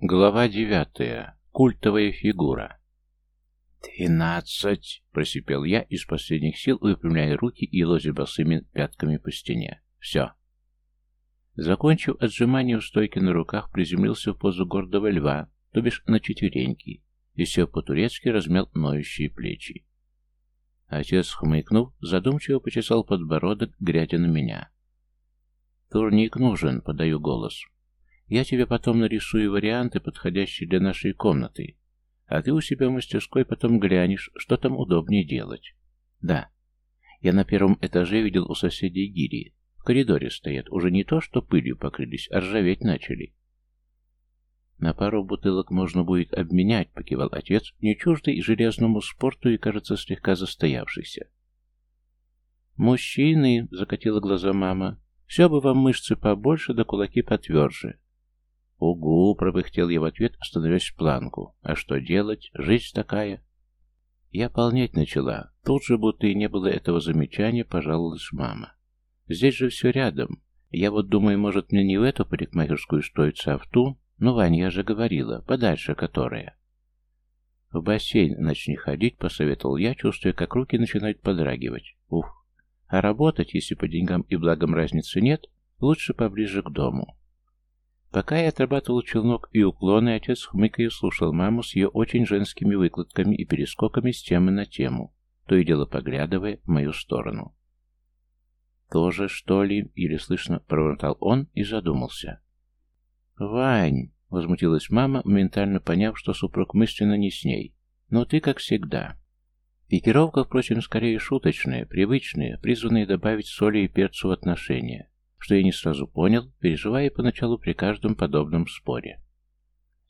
Глава девятая. Культовая фигура. «Двенадцать!» — просипел я из последних сил, выпрямляя руки и лозя босыми пятками по стене. «Все!» Закончив отжимание в стойке на руках, приземлился в позу гордого льва, то бишь на четвереньки, и все по-турецки размял ноющие плечи. Отец, хмыкнув, задумчиво почесал подбородок, глядя на меня. «Турник нужен», — подаю голос. «Я тебе потом нарисую варианты, подходящие для нашей комнаты, а ты у себя в мастерской потом глянешь, что там удобнее делать». «Да. Я на первом этаже видел у соседей гири. В коридоре стоят, уже не то, что пылью покрылись, а ржаветь начали». «На пару бутылок можно будет обменять», — покивал отец, не чуждый железному спорту и, кажется, слегка застоявшийся. «Мужчины!» — закатила глаза мама. «Все бы вам мышцы побольше, да кулаки потверже». «Угу!» — пропыхтел я в ответ, становясь в планку. «А что делать? Жизнь такая!» Я полнеть начала. Тут же, будто и не было этого замечания, пожаловалась мама. «Здесь же все рядом. Я вот думаю, может, мне не в эту парикмахерскую стоится, а в ту?» «Ну, Вань, я же говорила, подальше которая». «В бассейн начни ходить», — посоветовал я, чувствуя, как руки начинают подрагивать. «Уф! А работать, если по деньгам и благам разницы нет, лучше поближе к дому». Пока я отрабатывал челнок и уклоны, отец хмыкая слушал маму с ее очень женскими выкладками и перескоками с темы на тему, то и дело поглядывая в мою сторону. «Тоже, что ли?» — еле слышно пробормотал он и задумался. «Вань!» — возмутилась мама, моментально поняв, что супруг мысленно не с ней. «Но ты как всегда». Пикировка, впрочем, скорее шуточная, привычная, призванная добавить соли и перцу в отношения, что я не сразу понял, переживая поначалу при каждом подобном споре.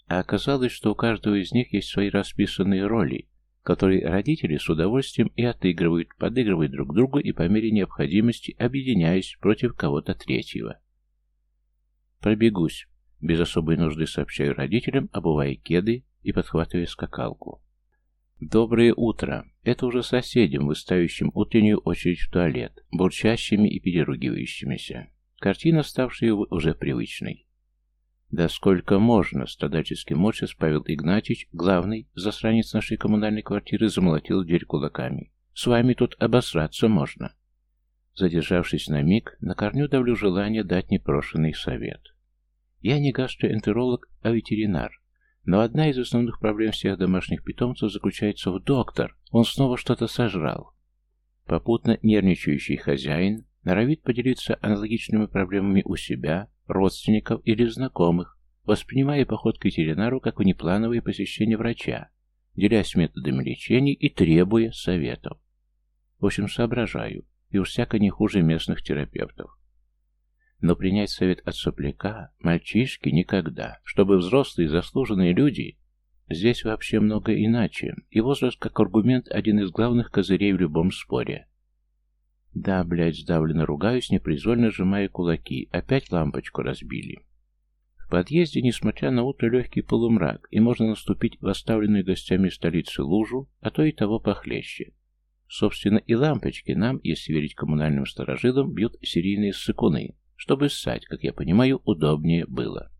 А оказалось, что у каждого из них есть свои расписанные роли, которые родители с удовольствием и отыгрывают, подыгрывают друг другу и по мере необходимости объединяясь против кого-то третьего. Пробегусь. Без особой нужды сообщаю родителям, обувая кеды и подхватывая скакалку. Доброе утро. Это уже соседям, выставящим утреннюю очередь в туалет, бурчащими и переругивающимися. Картина, ставшая уже привычной. «Да сколько можно?» — страдальчески морщис Павел Игнатьевич, главный, засранец нашей коммунальной квартиры, замолотил дверь кулаками. «С вами тут обосраться можно». Задержавшись на миг, на корню давлю желание дать непрошенный совет. Я не гастроэнтеролог, а ветеринар. Но одна из основных проблем всех домашних питомцев заключается в доктор. Он снова что-то сожрал. Попутно нервничающий хозяин норовит поделиться аналогичными проблемами у себя, родственников или знакомых, воспринимая поход к ветеринару как внеплановое посещение врача, делясь методами лечения и требуя советов. В общем, соображаю, и уж всяко не хуже местных терапевтов. Но принять совет от сопляка, мальчишки, никогда. Чтобы взрослые заслуженные люди... Здесь вообще много иначе, и возраст как аргумент один из главных козырей в любом споре. Да, блядь, сдавленно ругаюсь, непроизвольно сжимая кулаки. Опять лампочку разбили. В подъезде, несмотря на утро, легкий полумрак, и можно наступить в оставленную гостями столицы лужу, а то и того похлеще. Собственно, и лампочки нам, если верить коммунальным сторожилам, бьют серийные ссыкуны, чтобы ссать, как я понимаю, удобнее было.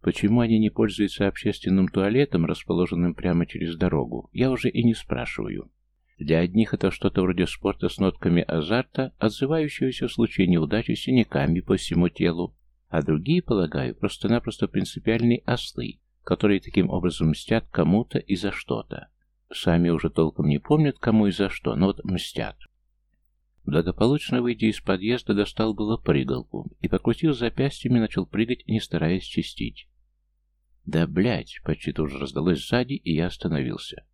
Почему они не пользуются общественным туалетом, расположенным прямо через дорогу, я уже и не спрашиваю. Для одних это что-то вроде спорта с нотками азарта, отзывающегося в случае неудачи синяками по всему телу, а другие, полагаю, просто-напросто принципиальные ослы, которые таким образом мстят кому-то и за что-то. Сами уже толком не помнят, кому и за что, но вот мстят. Благополучно выйдя из подъезда, достал было прыгалку и, покрутив запястьями, начал прыгать, не стараясь чистить. «Да, блядь!» — почти тут раздалось сзади, и я остановился.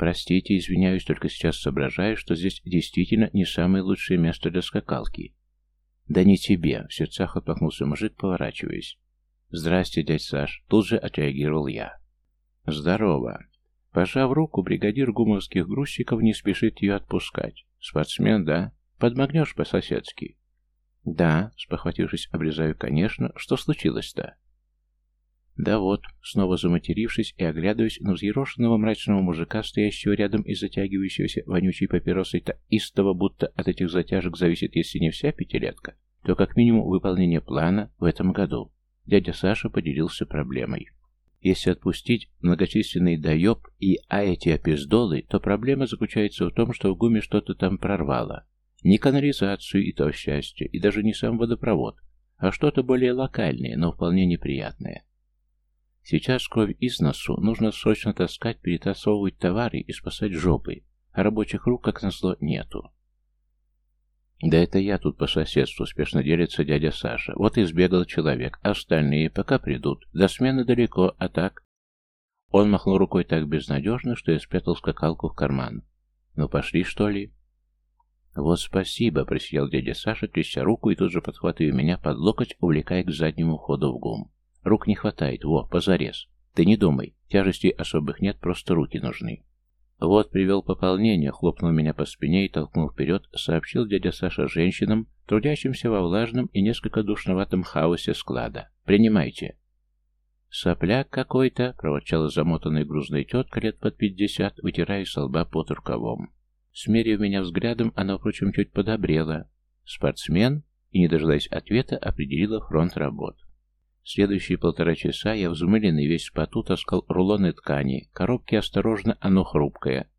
«Простите, извиняюсь, только сейчас соображаю, что здесь действительно не самое лучшее место для скакалки». «Да не тебе!» — в сердцах отмахнулся мужик, поворачиваясь. «Здрасте, дядь Саш!» — тут же отреагировал я. «Здорово!» Пожав руку, бригадир гумовских грузчиков не спешит ее отпускать. Спортсмен, да? Подмогнешь по-соседски? Да, спохватившись, обрезаю, конечно. Что случилось-то? Да вот, снова заматерившись и оглядываясь на взъерошенного мрачного мужика, стоящего рядом и затягивающегося вонючей папиросой таистого, будто от этих затяжек зависит, если не вся пятилетка, то как минимум выполнение плана в этом году. Дядя Саша поделился проблемой. Если отпустить многочисленный доеб и а эти опиздолы, то проблема заключается в том, что в ГУМе что-то там прорвало. Не канализацию и то счастье, и даже не сам водопровод, а что-то более локальное, но вполне неприятное. Сейчас кровь из носу, нужно срочно таскать, перетасовывать товары и спасать жопы, а рабочих рук, как назло, нету. Да это я тут по соседству, спешно делится дядя Саша. Вот и сбегал человек, остальные пока придут. До смены далеко, а так? Он махнул рукой так безнадежно, что я спрятал скакалку в карман. Ну пошли, что ли? Вот спасибо, просиял дядя Саша, тряся руку и тут же подхватывая меня под локоть, увлекая к заднему ходу в гум. Рук не хватает, во, позарез. Ты не думай, тяжестей особых нет, просто руки нужны. Вот привел пополнение, хлопнул меня по спине и толкнул вперед, сообщил дядя Саша женщинам, трудящимся во влажном и несколько душноватом хаосе склада. Принимайте. «Сопляк какой-то», — проворчала замотанная грузная тетка лет под пятьдесят, вытирая со лба под рукавом. Смерив меня взглядом, она, впрочем, чуть подобрела. Спортсмен, и, не дожидаясь ответа, определила фронт работ. Следующие полтора часа я взмыленный весь в поту таскал рулоны ткани, коробки осторожно, оно хрупкое.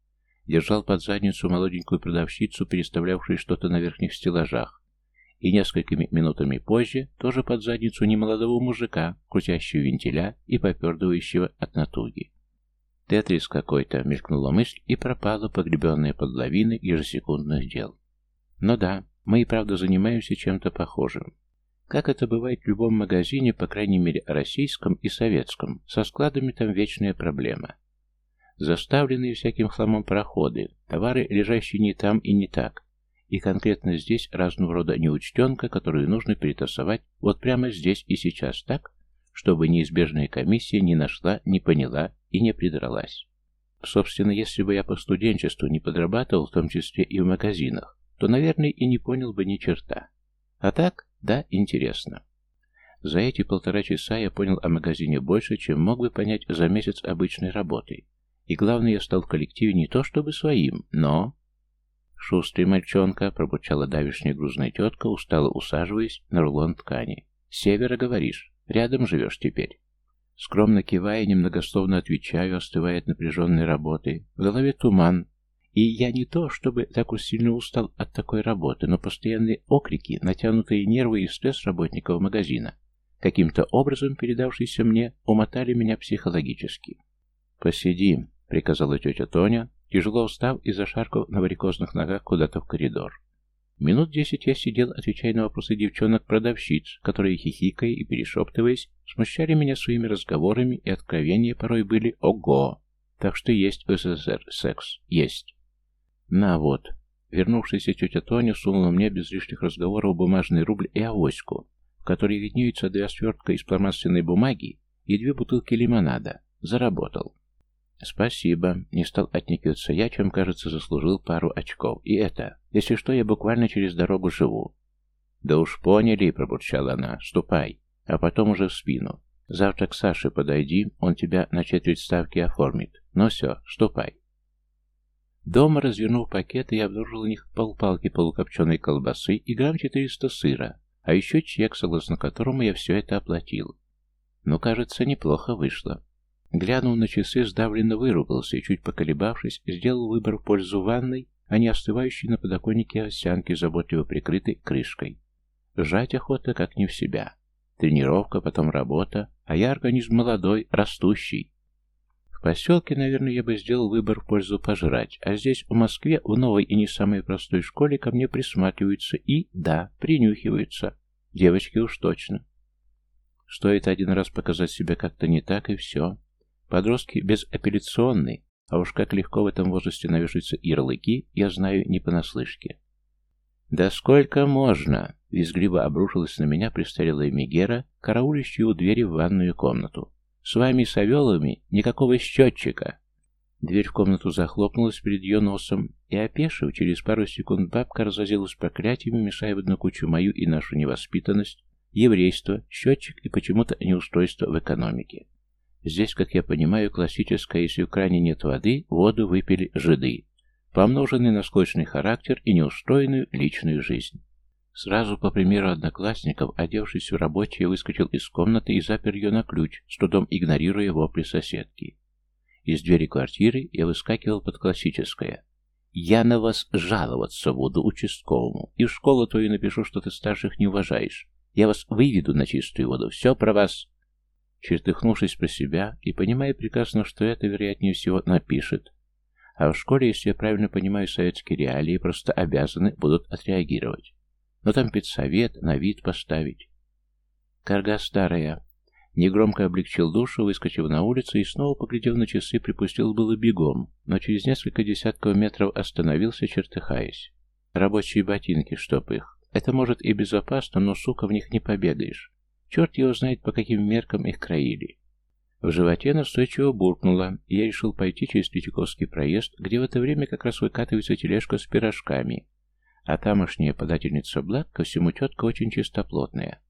Держал под задницу молоденькую продавщицу, переставлявшую что-то на верхних стеллажах. И несколькими минутами позже тоже под задницу немолодого мужика, крутящего вентиля и попердывающего от натуги. «Тетрис какой-то», — мелькнула мысль и пропала, погребенная под лавины ежесекундных дел. Но да, мы и правда занимаемся чем-то похожим. Как это бывает в любом магазине, по крайней мере российском и советском, со складами там вечная проблема. Заставленные всяким хламом проходы, товары, лежащие не там и не так. И конкретно здесь разного рода неучтенка, которую нужно перетасовать вот прямо здесь и сейчас так, чтобы неизбежная комиссия не нашла, не поняла и не придралась. Собственно, если бы я по студенчеству не подрабатывал, в том числе и в магазинах, то, наверное, и не понял бы ни черта. А так, да, интересно. За эти полтора часа я понял о магазине больше, чем мог бы понять за месяц обычной работы. И главное, я стал в коллективе не то чтобы своим, но... «Шустрый мальчонка», — пробурчала давишняя грузная тетка, устало усаживаясь на рулон ткани. «С севера, говоришь? Рядом живешь теперь?» Скромно кивая, немногословно отвечаю, остывая от напряженной работы. В голове туман, и я не то, чтобы так уж сильно устал от такой работы, но постоянные окрики, натянутые нервы и стресс работников магазина, каким-то образом передавшиеся мне, умотали меня психологически. «Посиди», — приказала тетя Тоня, тяжело устав и зашаркав на варикозных ногах куда-то в коридор. Минут десять я сидел, отвечая на вопросы девчонок-продавщиц, которые, хихикая и перешептываясь, смущали меня своими разговорами, и откровения порой были «Ого!». Так что есть в СССР секс. Есть. «На вот». Вернувшаяся тетя Тоня сунула мне без лишних разговоров бумажный рубль и авоську, в которой виднеются две свертка из пластмассовой бумаги и две бутылки лимонада. Заработал. «Спасибо. Не стал отникиваться я, чем, кажется, заслужил пару очков. И это, если что, я буквально через дорогу живу». «Да уж поняли», — пробурчала она. «Ступай». А потом уже в спину. «Завтра к Саше подойди, он тебя на четверть ставки оформит. Ну все, ступай». Дома, развернув пакеты, я обнаружил в них полпалки полукопченой колбасы и грамм 400 сыра, а еще чек, согласно которому я все это оплатил. Ну, кажется, неплохо вышло. Глянув на часы, сдавленно выругался и, чуть поколебавшись, сделал выбор в пользу ванной, а не остывающей на подоконнике овсянки, заботливо прикрытой крышкой. Жать охота как не в себя. Тренировка, потом работа, а я организм молодой, растущий. В поселке, наверное, я бы сделал выбор в пользу пожрать, а здесь, в Москве, в новой и не самой простой школе ко мне присматриваются и, да, принюхиваются. Девочки уж точно. Стоит один раз показать себя как-то не так, и все. Подростки безапелляционны, а уж как легко в этом возрасте навешиваются ярлыки, я знаю не понаслышке. «Да сколько можно?» — визгливо обрушилась на меня престарелая Мегера, караулищая у двери в ванную комнату. С вами, Савеловыми, никакого счетчика. Дверь в комнату захлопнулась перед ее носом, и, опешив, через пару секунд бабка разозилась проклятиями, мешая в одну кучу мою и нашу невоспитанность, еврейство, счетчик и почему-то неустройство в экономике. Здесь, как я понимаю, классическое, если в кране нет воды, воду выпили жиды, помноженный на склочный характер и неустроенную личную жизнь. Сразу, по примеру одноклассников, одевшись в рабочее, выскочил из комнаты и запер ее на ключ, с трудом игнорируя вопли соседки. Из двери квартиры я выскакивал под классическое. «Я на вас жаловаться буду участковому, и в школу твою напишу, что ты старших не уважаешь. Я вас выведу на чистую воду, все про вас». Чертыхнувшись про себя и понимая прекрасно, что это, вероятнее всего, напишет, а в школе, если я правильно понимаю советские реалии, просто обязаны будут отреагировать. Но там педсовет, на вид поставить. Карга старая. Негромко облегчил душу, выскочив на улицу и снова, поглядев на часы, припустил было бегом, но через несколько десятков метров остановился, чертыхаясь. Рабочие ботинки, чтоб их. Это может и безопасно, но, сука, в них не побегаешь. Черт его знает, по каким меркам их краили. В животе настойчиво буркнуло, и я решил пойти через Третьяковский проезд, где в это время как раз выкатывается тележка с пирожками, а тамошняя подательница благ ко всему тетка очень чистоплотная.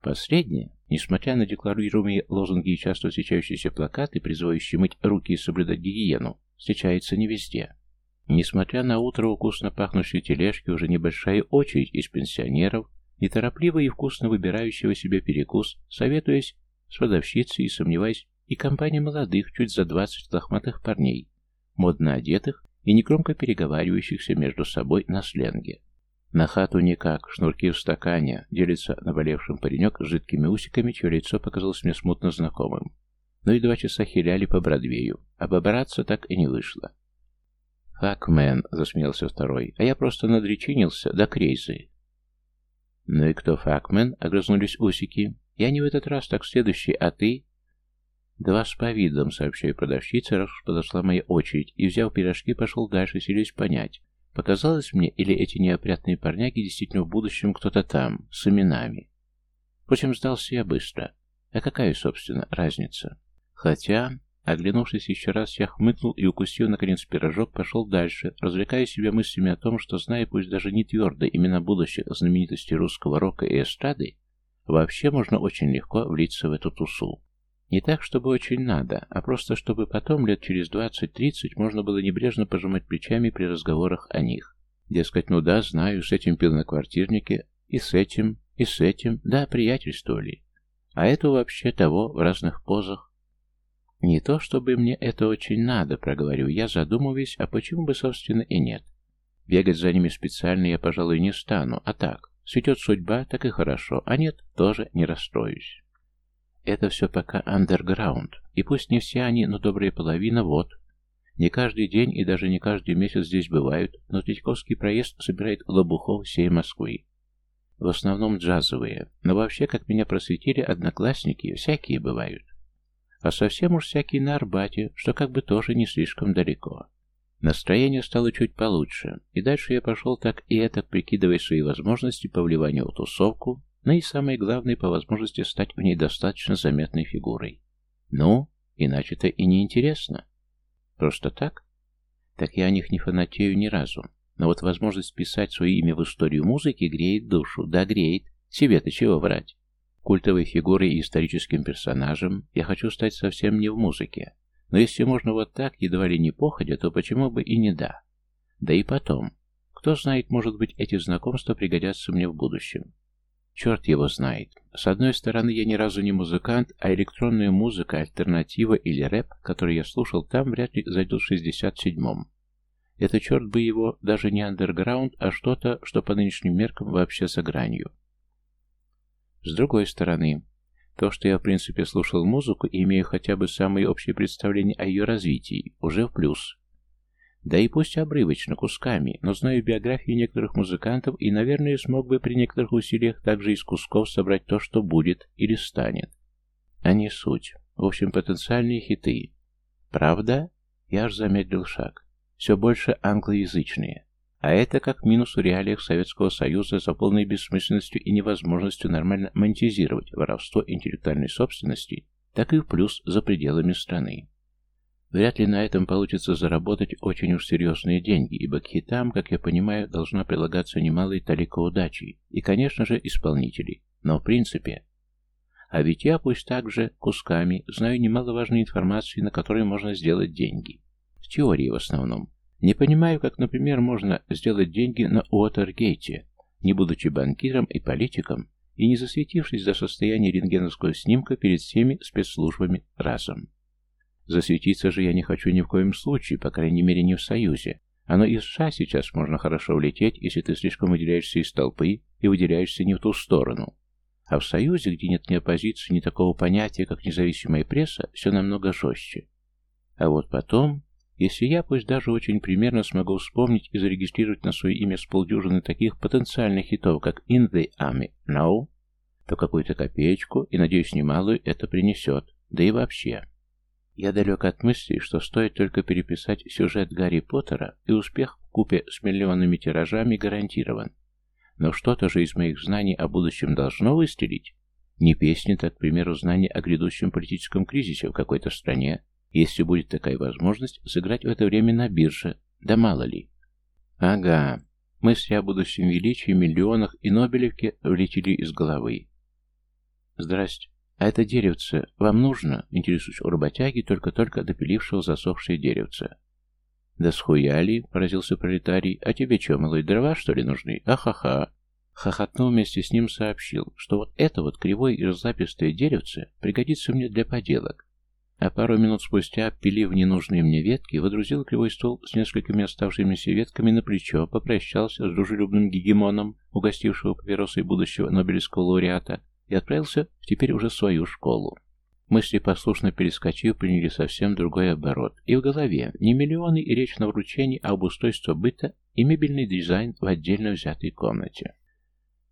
Последняя, несмотря на декларируемые лозунги и часто встречающиеся плакаты, призывающие мыть руки и соблюдать гигиену, встречается не везде. Несмотря на утро вкусно пахнущей тележки, уже небольшая очередь из пенсионеров, неторопливо и вкусно выбирающего себе перекус, советуясь с продавщицей и сомневаясь, и компания молодых, чуть за двадцать лохматых парней, модно одетых и негромко переговаривающихся между собой на сленге. На хату никак, шнурки в стакане, делится наболевшим паренек с жидкими усиками, чье лицо показалось мне смутно знакомым. Ну и два часа хиляли по Бродвею, а побраться так и не вышло. «Фак, мэн», — засмеялся второй, — «а я просто надречинился до крейзы». «Ну и кто факмен?» — огрызнулись усики. «Я не в этот раз, так следующий, а ты?» «Два с повидом», — сообщаю продавщице, раз уж подошла моя очередь, и, взяв пирожки, пошел дальше, селись понять, Показалось мне, или эти неопрятные парняги действительно в будущем кто-то там, с именами. Впрочем, сдался я быстро. А какая, собственно, разница? Хотя, оглянувшись еще раз, я хмыкнул и, укусив, наконец, пирожок, пошел дальше, развлекая себя мыслями о том, что, зная пусть даже не твердо имена будущих знаменитостей русского рока и эстрады, вообще можно очень легко влиться в эту тусу. Не так, чтобы очень надо, а просто чтобы потом, лет через двадцать-тридцать, можно было небрежно пожимать плечами при разговорах о них. Дескать, ну да, знаю, с этим пил на квартирнике, и с этим, и с этим, да, приятельствовали. А это вообще того в разных позах. Не то, чтобы мне это очень надо, проговорю я, задумываясь, а почему бы, собственно, и нет. Бегать за ними специально я, пожалуй, не стану, а так, светет судьба, так и хорошо, а нет, тоже не расстроюсь. Это все пока андерграунд, и пусть не все они, но добрая половина, вот. Не каждый день и даже не каждый месяц здесь бывают, но Третьяковский проезд собирает лобухов всей Москвы. В основном джазовые, но вообще, как меня просветили одноклассники, всякие бывают. А совсем уж всякие на Арбате, что как бы тоже не слишком далеко. Настроение стало чуть получше, и дальше я пошел так и это, прикидывая свои возможности по вливанию в тусовку, но и самое главное, по возможности стать в ней достаточно заметной фигурой. Ну, иначе-то и не интересно. Просто так? Так я о них не фанатею ни разу. Но вот возможность писать свое имя в историю музыки греет душу. Да, греет. Себе-то чего врать? Культовой фигурой и историческим персонажем я хочу стать совсем не в музыке. Но если можно вот так, едва ли не походя, то почему бы и не да? Да и потом. Кто знает, может быть, эти знакомства пригодятся мне в будущем. Черт его знает. С одной стороны, я ни разу не музыкант, а электронная музыка, альтернатива или рэп, который я слушал там, вряд ли зайдут в 67-м. Это, черт бы его, даже не андерграунд, а что-то, что по нынешним меркам вообще за гранью. С другой стороны, то, что я в принципе слушал музыку и имею хотя бы самые общие представления о ее развитии, уже в плюс. Да и пусть обрывочно, кусками, но знаю биографии некоторых музыкантов и, наверное, смог бы при некоторых усилиях также из кусков собрать то, что будет или станет. А не суть. В общем, потенциальные хиты. Правда? Я аж замедлил шаг. Все больше англоязычные. А это как минус в реалиях Советского Союза за полной бессмысленностью и невозможностью нормально монетизировать воровство интеллектуальной собственности, так и в плюс за пределами страны. Вряд ли на этом получится заработать очень уж серьезные деньги, ибо к хитам, как я понимаю, должна прилагаться немалая талика удачи и, конечно же, исполнителей. Но в принципе... А ведь я, пусть также, кусками, знаю немало важной информации, на которой можно сделать деньги. В теории в основном. Не понимаю, как, например, можно сделать деньги на Уотергейте, не будучи банкиром и политиком, и не засветившись до состояния рентгеновского снимка перед всеми спецслужбами разом. Засветиться же я не хочу ни в коем случае, по крайней мере не в Союзе. И в США сейчас можно хорошо улететь, если ты слишком выделяешься из толпы и выделяешься не в ту сторону. А в Союзе, где нет ни оппозиции, ни такого понятия, как независимая пресса, все намного жестче. А вот потом, если я, пусть даже очень примерно, смогу вспомнить и зарегистрировать на свое имя с полдюжины таких потенциальных хитов, как «In the Army Now», то какую-то копеечку, и, надеюсь, немалую, это принесет. Да и вообще. Я далек от мысли, что стоит только переписать сюжет Гарри Поттера, и успех в купе с миллионными тиражами гарантирован. Но что-то же из моих знаний о будущем должно выстрелить. Не песни, так, к примеру, знания о грядущем политическом кризисе в какой-то стране, если будет такая возможность сыграть в это время на бирже, да мало ли. Ага, мысли о будущем величии, миллионах и Нобелевке влетели из головы. Здрасте. А это деревце вам нужно? Интересуюсь у работяги, только-только допилившего засохшее деревце. Да схуяли, поразился пролетарий. А тебе что, малой, дрова, что ли, нужны? Ахаха. Хохотнул вместе с ним сообщил, что вот это вот кривое и разлапистое деревце пригодится мне для поделок. А пару минут спустя, пилив ненужные мне ветки, водрузил кривой стол с несколькими оставшимися ветками на плечо, попрощался с дружелюбным гегемоном, угостившего папиросой будущего Нобелевского лауреата, и отправился в теперь уже свою школу. Мысли, послушно перескочив, приняли совсем другой оборот. И в голове не миллионы и речь на вручении, а об устройстве быта и мебельный дизайн в отдельно взятой комнате.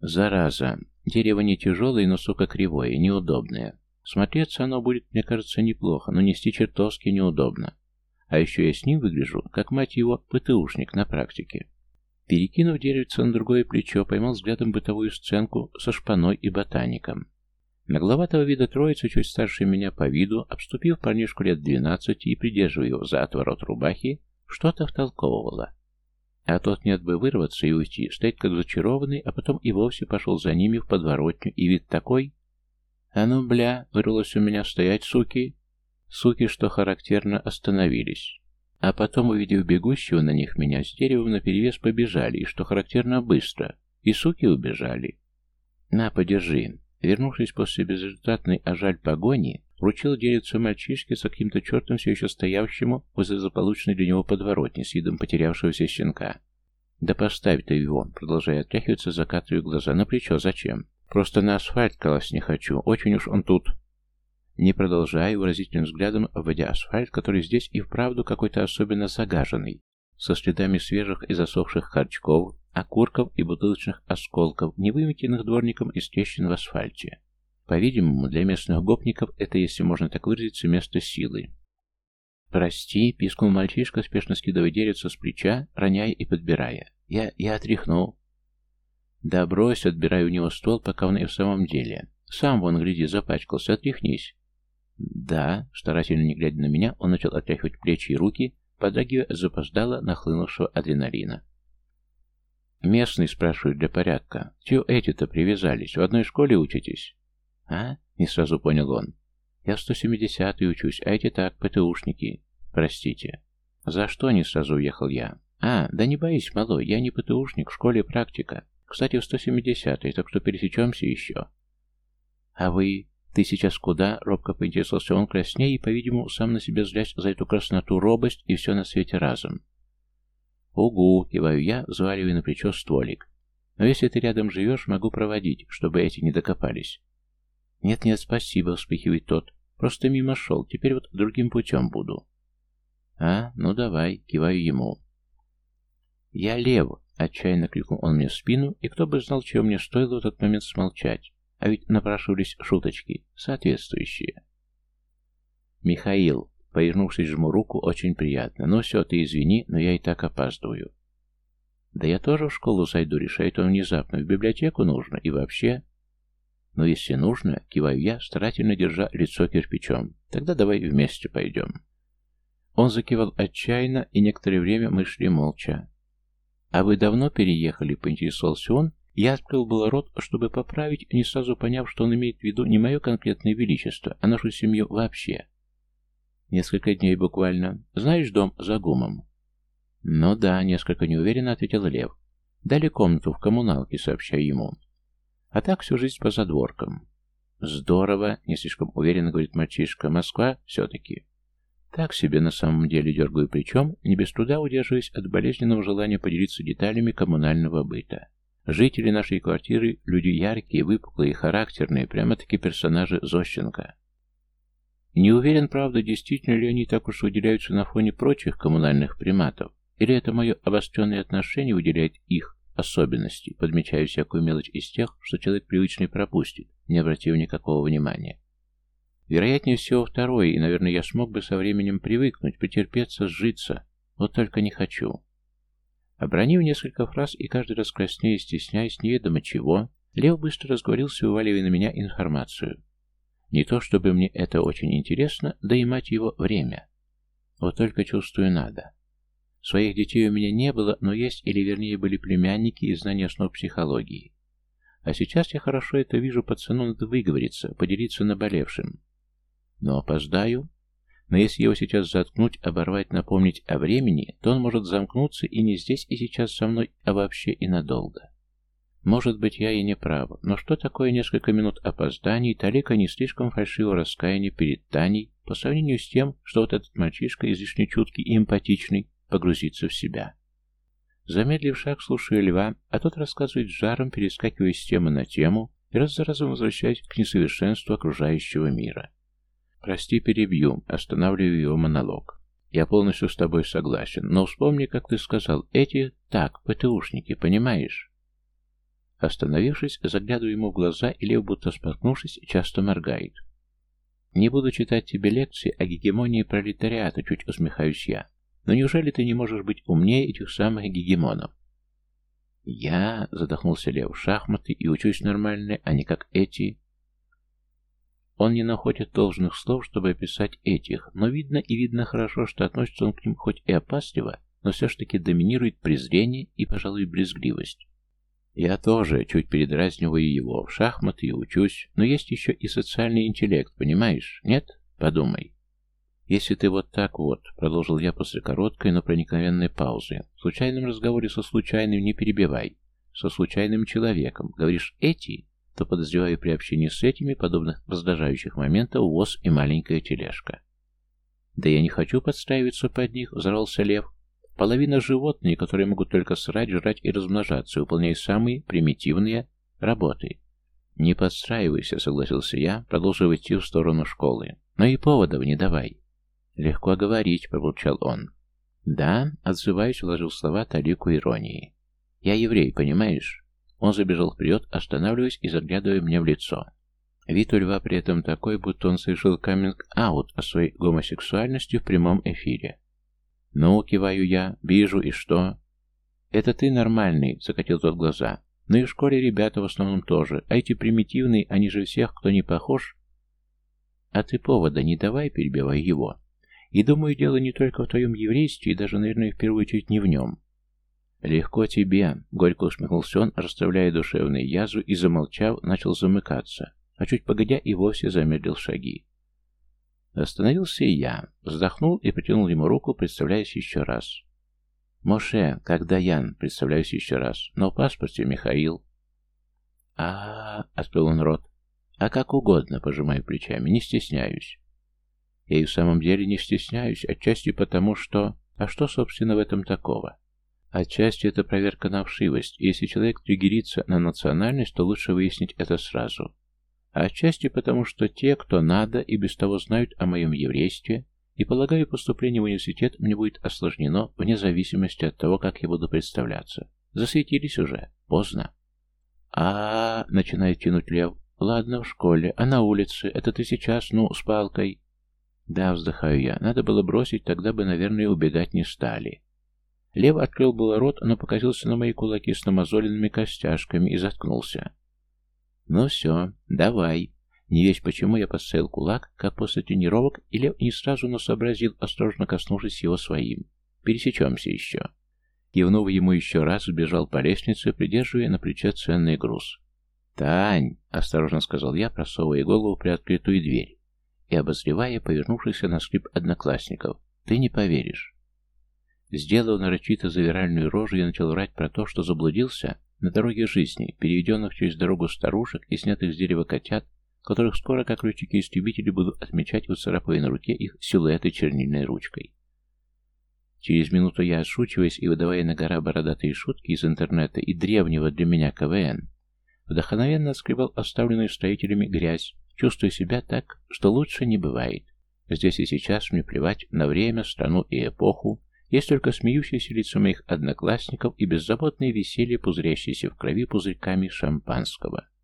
Зараза. Дерево не тяжелое, но, сука, кривое, неудобное. Смотреться оно будет, мне кажется, неплохо, но нести чертовски неудобно. А еще я с ним выгляжу, как, мать его, ПТУшник на практике. Перекинув деревце на другое плечо, поймал взглядом бытовую сценку со шпаной и ботаником. Нагловатого вида троица, чуть старше меня по виду, обступив парнишку лет двенадцати и придерживая его за отворот рубахи, что-то втолковывала. А тот нет бы вырваться и уйти, стоять как зачарованный, а потом и вовсе пошел за ними в подворотню, и вид такой, «А ну, бля!» — вырвалось у меня стоять, суки. Суки, что характерно, остановились. А потом, увидев бегущего на них меня, с деревом наперевес побежали, и, что характерно, быстро. И суки убежали. «На, подержи!» Вернувшись после безрезультатной, а жаль, погони, вручил деревцу мальчишке с каким-то чертом все еще стоявшему возле заполученной для него подворотни с видом потерявшегося щенка. «Да поставь ты его!» Продолжая отряхиваться, закатываю глаза. «На плечо зачем?» Просто на асфальт класть не хочу, очень уж он тут. Не продолжая, выразительным взглядом обводя асфальт, который здесь и вправду какой-то особенно загаженный, со следами свежих и засохших харчков, окурков и бутылочных осколков, не выметенных дворником из трещин в асфальте. По-видимому, для местных гопников это, если можно так выразиться, место силы. «Прости», — пискнул мальчишка, спешно скидывая деревца с плеча, роняя и подбирая. «Я... я отряхнул. Да брось, отбирай у него ствол, пока он и в самом деле. Сам вон, гляди, запачкался, отряхнись. Да, старательно не глядя на меня, он начал отряхивать плечи и руки, подрагивая запоздало нахлынувшего адреналина. «Местный, спрашиваю, для порядка. Чего эти-то привязались? В одной школе учитесь?» «А?» — не сразу понял он. «Я в 170-й учусь, а эти так, ПТУшники. Простите». «За что?» — не сразу уехал я. «А, да не боись, малой, я не ПТУшник, в школе практика. Кстати, в 170-й, так что пересечемся еще. А вы... Ты сейчас куда? Робко поинтересовался он краснее и, по-видимому, сам на себя злясь за эту красноту, робость и все на свете разом. «Угу!» — киваю я, взваливая на плечо стволик. «Но если ты рядом живешь, могу проводить, чтобы эти не докопались». «Нет-нет, спасибо», — вспыхивает тот. «Просто мимо шел, теперь вот другим путем буду». «А, ну давай», — киваю ему. «Я лев», Отчаянно крикнул он мне в спину, и кто бы знал, чего мне стоило в тот момент смолчать. А ведь напрашивались шуточки, соответствующие. «Михаил», повернувшись, жму руку, очень приятно. «Ну все, ты извини, но я и так опаздываю». «Да я тоже в школу зайду», — решает он внезапно. «В библиотеку нужно, и вообще...» «Но если нужно», — киваю я, старательно держа лицо кирпичом. «Тогда давай вместе пойдем». Он закивал отчаянно, и некоторое время мы шли молча. «А вы давно переехали?» — поинтересовался он. Я открыл было рот, чтобы поправить, не сразу поняв, что он имеет в виду не мое конкретное величество, а нашу семью вообще. «Несколько дней буквально. Знаешь дом за гумом?» «Ну да», — несколько неуверенно ответил Лев. Дали комнату в коммуналке, сообщаю ему. А так всю жизнь по задворкам. Здорово, не слишком уверенно говорит мальчишка. Москва все-таки. Так себе на самом деле дергаю плечом, не без труда удерживаясь от болезненного желания поделиться деталями коммунального быта. Жители нашей квартиры – люди яркие, выпуклые, характерные, прямо-таки персонажи Зощенко. Не уверен, правда, действительно ли они так уж выделяются на фоне прочих коммунальных приматов, или это мое обостренное отношение выделяет их особенности, подмечаю всякую мелочь из тех, что человек привычный пропустит, не обратив никакого внимания. Вероятнее всего второе, и, наверное, я смог бы со временем привыкнуть, потерпеться, сжиться. Вот только не хочу. Обронив несколько фраз и каждый раз краснея, стесняясь неведомо чего, Лев быстро разговорился, вываливая на меня информацию. Не то чтобы мне это очень интересно, да и мать его время. Вот только чувствую надо. Своих детей у меня не было, но есть, или вернее были племянники и знания основ психологии. А сейчас я хорошо это вижу, пацану надо выговориться, поделиться наболевшим. Но опоздаю. Но если его сейчас заткнуть, оборвать, напомнить о времени, то он может замкнуться и не здесь и сейчас со мной, а вообще и надолго. Может быть, я и не прав, но что такое несколько минут опозданий, талика не слишком фальшивого раскаяния перед Таней по сравнению с тем, что вот этот мальчишка излишне чуткий и эмпатичный погрузится в себя. Замедлив шаг, слушаю льва, а тот рассказывает жаром, перескакивая с темы на тему и раз за разом возвращаясь к несовершенству окружающего мира. Прости, перебью, останавливаю его монолог. Я полностью с тобой согласен, но вспомни, как ты сказал, эти, так, ПТУшники, понимаешь? Остановившись, заглядываю ему в глаза, и Лев, будто споткнувшись, часто моргает. «Не буду читать тебе лекции о гегемонии пролетариата», — чуть усмехаюсь я. «Но неужели ты не можешь быть умнее этих самых гегемонов?» «Я...» — задохнулся Лев. «Шахматы и учусь нормально, а не как эти...» Он не находит должных слов, чтобы описать этих, но видно и видно хорошо, что относится он к ним хоть и опасливо, но все ж таки доминирует презрение и, пожалуй, брезгливость. Я тоже чуть передразниваю его в шахматы и учусь, но есть еще и социальный интеллект, понимаешь? Нет? Подумай. Если ты вот так вот, продолжил я после короткой, но проникновенной паузы, в случайном разговоре со случайным не перебивай, со случайным человеком, говоришь «эти», то, подозреваю, при общении с этими подобных раздражающих моментов воз и маленькая тележка. «Да я не хочу подстраиваться под них», — взорвался лев. «Половина животные, которые могут только срать, жрать и размножаться, выполняя самые примитивные работы». «Не подстраивайся», — согласился я, продолжив идти в сторону школы. «Но и поводов не давай». «Легко говорить», — пробурчал он. «Да», — отзываясь, вложил слова талику иронии. «Я еврей, понимаешь? Он забежал вперед, останавливаясь и заглядывая мне в лицо. Вид у льва при этом такой, будто он совершил каминг-аут о своей гомосексуальности в прямом эфире. «Ну, киваю я, вижу, и что?» «Это ты нормальный», — закатил тот глаза. «Ну и в школе ребята в основном тоже, а эти примитивные, они же всех, кто не похож». «А ты повода не давай, перебивай его. И думаю, дело не только в твоем еврействе, и даже, наверное, в первую очередь не в нем. «Легко тебе», — горько усмехнулся он, расставляя душевные язвы и, замолчав, начал замыкаться, а чуть погодя и вовсе замедлил шаги. Остановился и я, вздохнул и протянул ему руку, представляясь еще раз. «Моше, как Даян», — представляюсь еще раз, но в паспорте Михаил. а, -а, -а открыл он рот. «А как угодно», — пожимаю плечами, — «не стесняюсь». Я и в самом деле не стесняюсь, отчасти потому, что... А что, собственно, в этом такого? Отчасти это проверка на вшивость, если человек триггерится на национальность, то лучше выяснить это сразу. А отчасти потому, что те, кто надо, и без того знают о моем еврействе, и, полагаю, поступление в университет мне будет осложнено вне зависимости от того, как я буду представляться. Засветились уже. Поздно. -а начинает тянуть Лев. «Ладно, в школе, а на улице? Это ты сейчас, ну, с палкой?» «Да, вздыхаю я. Надо было бросить, тогда бы, наверное, убегать не стали». Лев открыл было рот, но покатился на мои кулаки с намазоленными костяшками и заткнулся. «Ну все, давай». Не весь почему я поставил кулак, как после тренировок, и Лев не сразу, но сообразил, осторожно коснувшись его своим. «Пересечемся еще». Кивнув ему еще раз, убежал по лестнице, придерживая на плече ценный груз. «Тань!» — осторожно сказал я, просовывая голову при открытую дверь и обозревая повернувшихся на скрип одноклассников. «Ты не поверишь». Сделав нарочито завиральную рожу, я начал врать про то, что заблудился на дороге жизни, переведенных через дорогу старушек и снятых с дерева котят, которых скоро, как летчики-истребители, будут отмечать, выцарапывая на руке их силуэты чернильной ручкой. Через минуту я, отшучиваясь и выдавая на гора бородатые шутки из интернета и древнего для меня КВН, вдохновенно отскребал оставленную строителями грязь, чувствуя себя так, что лучше не бывает. Здесь и сейчас мне плевать на время, страну и эпоху, есть только смеющиеся лица моих одноклассников и беззаботное веселье, пузырящееся в крови пузырьками шампанского.